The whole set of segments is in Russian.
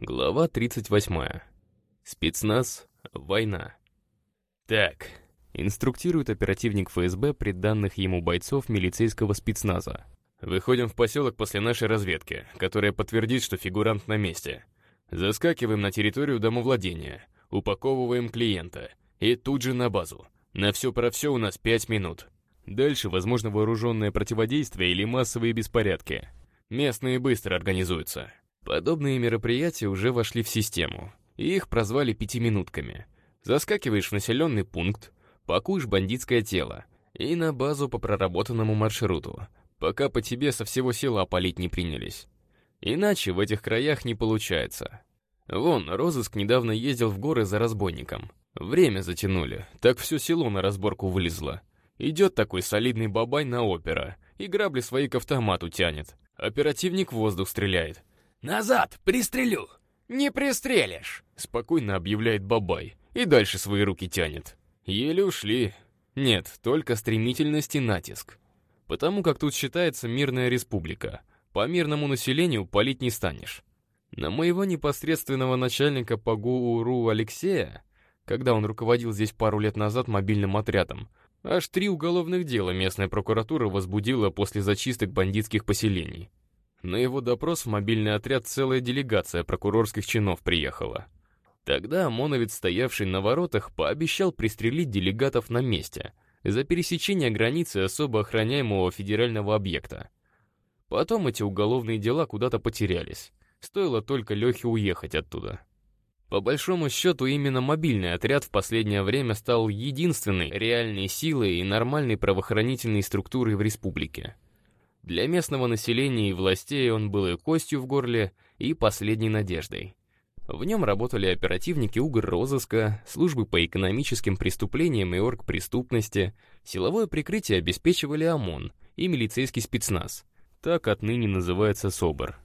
Глава 38. Спецназ. Война. Так, инструктирует оперативник ФСБ при данных ему бойцов милицейского спецназа. Выходим в поселок после нашей разведки, которая подтвердит, что фигурант на месте. Заскакиваем на территорию домовладения, упаковываем клиента и тут же на базу. На все про все у нас пять минут. Дальше возможно вооруженное противодействие или массовые беспорядки. Местные быстро организуются. Подобные мероприятия уже вошли в систему, и их прозвали пятиминутками. Заскакиваешь в населенный пункт, пакуешь бандитское тело и на базу по проработанному маршруту, пока по тебе со всего села опалить не принялись. Иначе в этих краях не получается. Вон, розыск недавно ездил в горы за разбойником. Время затянули, так все село на разборку вылезло. Идет такой солидный бабай на опера и грабли свои к автомату тянет. Оперативник в воздух стреляет. «Назад! Пристрелю!» «Не пристрелишь!» — спокойно объявляет Бабай и дальше свои руки тянет. Еле ушли. Нет, только стремительность и натиск. Потому как тут считается мирная республика. По мирному населению палить не станешь. На моего непосредственного начальника по ГУРУ Алексея, когда он руководил здесь пару лет назад мобильным отрядом, аж три уголовных дела местная прокуратура возбудила после зачисток бандитских поселений. На его допрос в мобильный отряд целая делегация прокурорских чинов приехала. Тогда ОМОНовец, стоявший на воротах, пообещал пристрелить делегатов на месте за пересечение границы особо охраняемого федерального объекта. Потом эти уголовные дела куда-то потерялись. Стоило только Лехе уехать оттуда. По большому счету, именно мобильный отряд в последнее время стал единственной реальной силой и нормальной правоохранительной структурой в республике. Для местного населения и властей он был и костью в горле, и последней надеждой. В нем работали оперативники угрозыска, службы по экономическим преступлениям и оргпреступности, силовое прикрытие обеспечивали ОМОН и милицейский спецназ. Так отныне называется СОБР.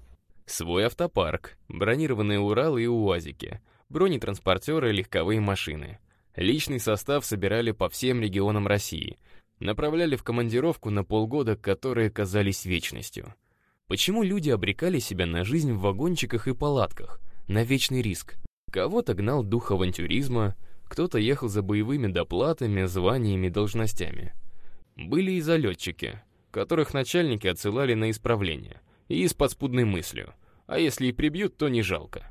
Свой автопарк, бронированные Уралы и УАЗики, бронетранспортеры и легковые машины. Личный состав собирали по всем регионам России, Направляли в командировку на полгода, которые казались вечностью. Почему люди обрекали себя на жизнь в вагончиках и палатках, на вечный риск? Кого-то гнал дух авантюризма, кто-то ехал за боевыми доплатами, званиями, должностями. Были и залетчики, которых начальники отсылали на исправление, и с подспудной мыслью, а если и прибьют, то не жалко.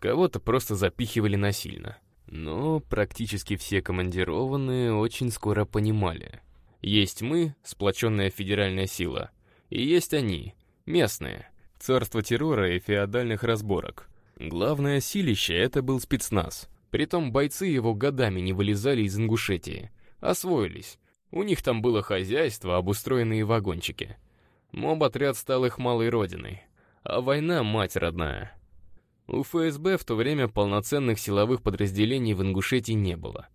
Кого-то просто запихивали насильно. Но практически все командированные очень скоро понимали. Есть мы, сплоченная федеральная сила, и есть они, местные, царство террора и феодальных разборок. Главное силище — это был спецназ. Притом бойцы его годами не вылезали из Ингушетии. Освоились. У них там было хозяйство, обустроенные вагончики. Моб-отряд стал их малой родиной. А война — мать родная. У ФСБ в то время полноценных силовых подразделений в Ингушетии не было.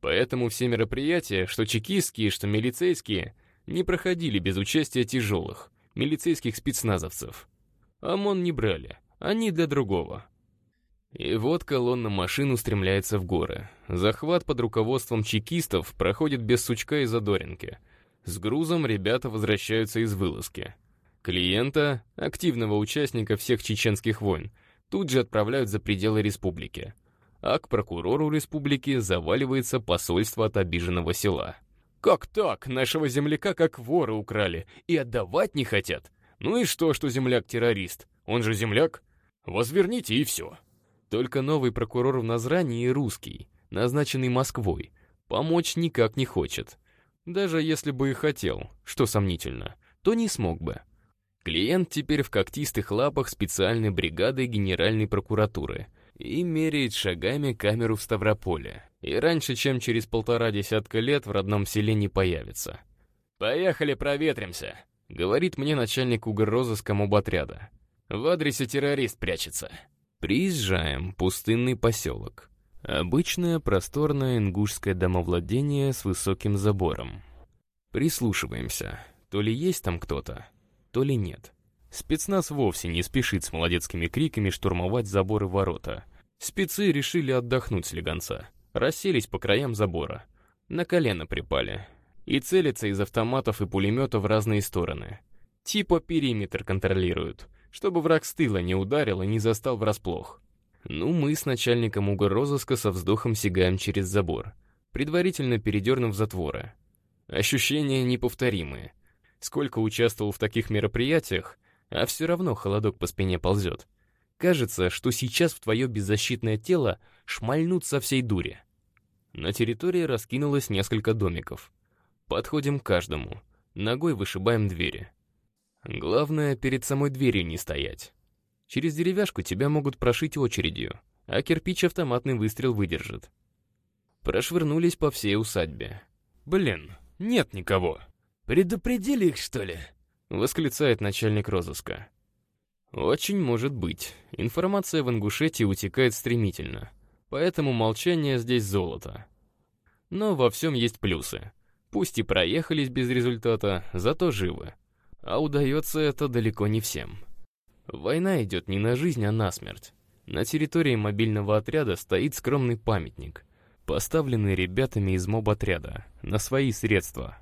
Поэтому все мероприятия, что чекистские, что милицейские, не проходили без участия тяжелых, милицейских спецназовцев. ОМОН не брали, они для другого. И вот колонна машин устремляется в горы. Захват под руководством чекистов проходит без сучка и задоринки. С грузом ребята возвращаются из вылазки. Клиента, активного участника всех чеченских войн, тут же отправляют за пределы республики. А к прокурору республики заваливается посольство от обиженного села. «Как так? Нашего земляка как воры украли, и отдавать не хотят. Ну и что, что земляк террорист? Он же земляк? Возверните и все». Только новый прокурор в Назране и русский, назначенный Москвой, помочь никак не хочет. Даже если бы и хотел, что сомнительно, то не смог бы. Клиент теперь в когтистых лапах специальной бригады Генеральной прокуратуры и меряет шагами камеру в Ставрополе. И раньше, чем через полтора десятка лет в родном селе не появится. «Поехали проветримся», — говорит мне начальник угрозыска моботряда. «В адресе террорист прячется». Приезжаем, пустынный поселок. Обычное просторное ингушское домовладение с высоким забором. Прислушиваемся. То ли есть там кто-то, то ли нет. Спецназ вовсе не спешит с молодецкими криками штурмовать заборы ворота. Спецы решили отдохнуть с легонца. Расселись по краям забора. На колено припали. И целятся из автоматов и пулеметов в разные стороны. Типа периметр контролируют, чтобы враг с тыла не ударил и не застал врасплох. Ну, мы с начальником угрозыска со вздохом сигаем через забор, предварительно передернув затворы. Ощущения неповторимые. Сколько участвовал в таких мероприятиях, а все равно холодок по спине ползет. Кажется, что сейчас в твое беззащитное тело шмальнут со всей дури. На территории раскинулось несколько домиков. Подходим к каждому. Ногой вышибаем двери. Главное, перед самой дверью не стоять. Через деревяшку тебя могут прошить очередью, а кирпич автоматный выстрел выдержит. Прошвырнулись по всей усадьбе. «Блин, нет никого!» «Предупредили их, что ли?» — восклицает начальник розыска. «Очень может быть. Информация в Ингушетии утекает стремительно, поэтому молчание здесь золото. Но во всем есть плюсы. Пусть и проехались без результата, зато живы. А удается это далеко не всем. Война идет не на жизнь, а на смерть. На территории мобильного отряда стоит скромный памятник, поставленный ребятами из моб-отряда, на свои средства.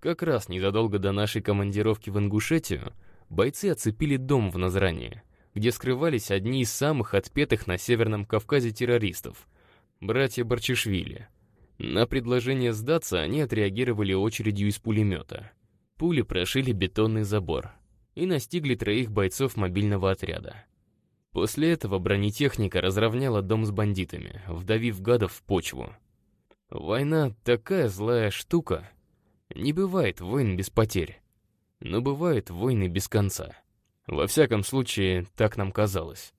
Как раз незадолго до нашей командировки в Ингушетию бойцы оцепили дом в Назране, где скрывались одни из самых отпетых на Северном Кавказе террористов — братья Барчишвили. На предложение сдаться они отреагировали очередью из пулемета. Пули прошили бетонный забор — и настигли троих бойцов мобильного отряда. После этого бронетехника разровняла дом с бандитами, вдавив гадов в почву. Война — такая злая штука. Не бывает войн без потерь. Но бывают войны без конца. Во всяком случае, так нам казалось.